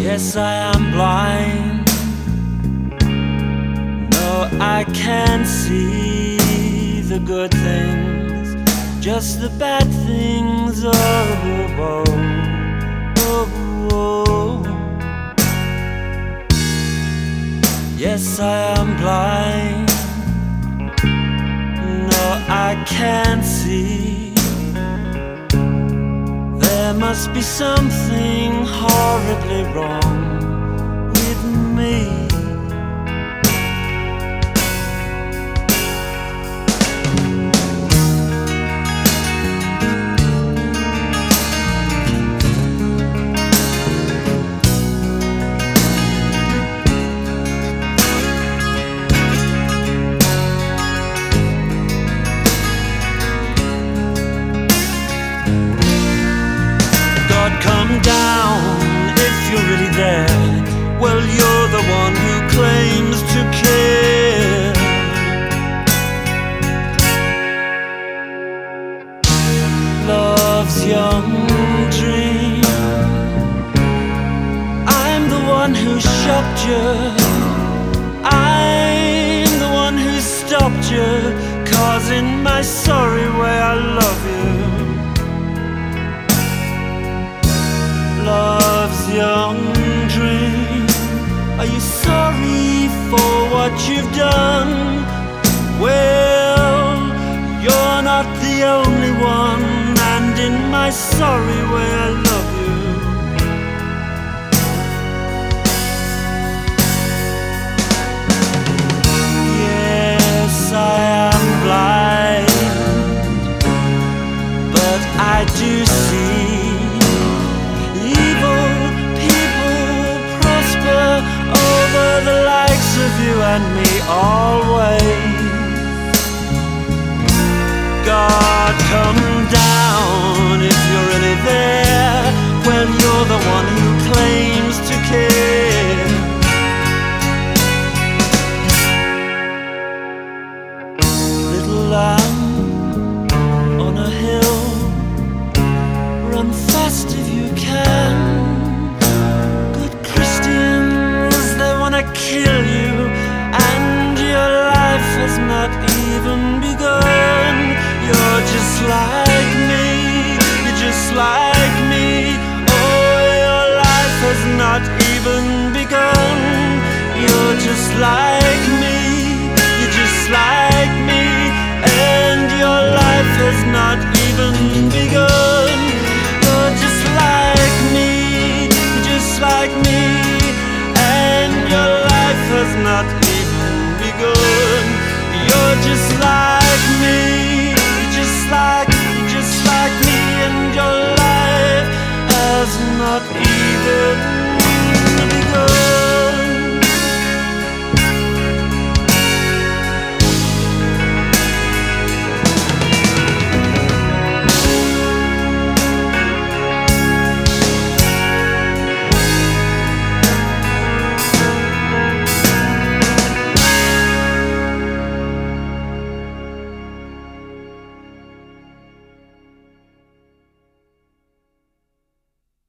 Yes, I am blind. No, I can't see the good things, just the bad things. Oh, oh, oh, oh. Yes, I am blind. No, I can't see. Must be something horribly wrong with me. One who shocked you. I'm the one who stopped you. Cause in my sorry way I love you. love's young dream. Are you sorry for what you've done? Well, you're not the only one, and in my sorry way, I love you. And me always. God, come down if you're really there. Well, you're the one who claims to care. Little lamb on a hill. Run fast